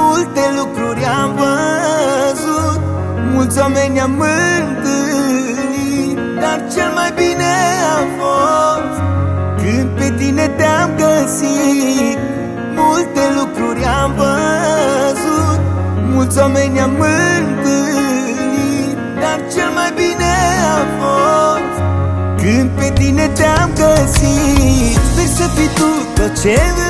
Multe lucruri am văzut Mulți oameni am întâlnit Dar cel mai bine a fost Când pe tine te-am găsit. Multe lucruri am văzut Mulți oameni am întâlnit Dar cel mai bine a fost Când pe tine te-am găsit. Sper să fii tu tot ce vrei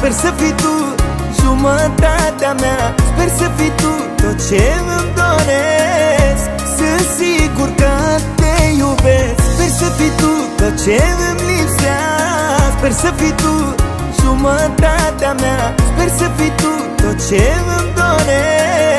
Sper să fii tu jumătatea mea. Sper să fii tu tot ce îmi doresc. Sunt sigur că te iubesc. Sper să fii tu tot ce îmi lipsea. Sper să fii tu jumătatea mea. Sper să fii tu tot ce îmi doresc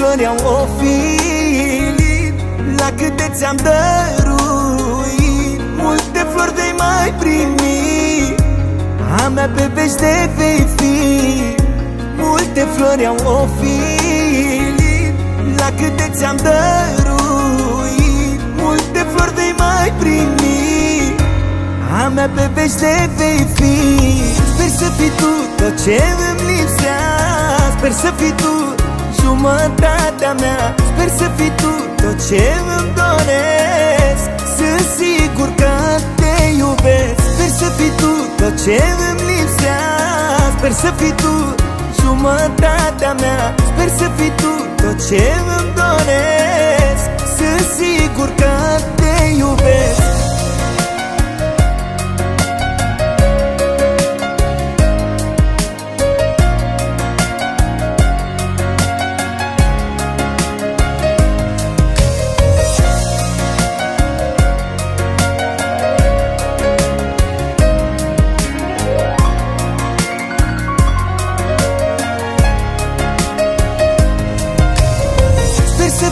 flori au ofilit La câte ți-am dăruit. Multe flori de mai primi A mea pe vește vei fi. Multe flori au ofilit La câte ți-am dăruit. Multe flori de mai primi A mea pe vește vei fi. Sper să fii tu tot ce îmi lipsea Sper să fii tu jumătatea mea. Sper să fii tu tot ce îmi doresc. Sunt sigur că te iubesc. Sper să fii tu tot ce îmi lipsea Sper să fii tu jumătatea mea. Sper să fii tu tot ce îmi doresc. Sunt sigur că te iubesc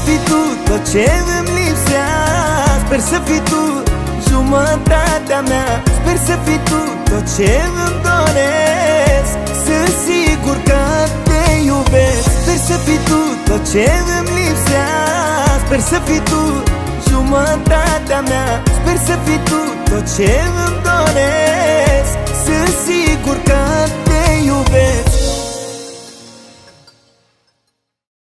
Sper să fii tu tot ce îmi lipsea. Sper să fii tu jumătatea mea. Sper să fii tu tot ce îmi doresc. Sunt sigur că te iubesc. Sper să fii tu tot ce îmi lipsea. Sper să fii tu jumătatea mea. Sper să fii tu tot ce îmi doresc. Sunt sigur că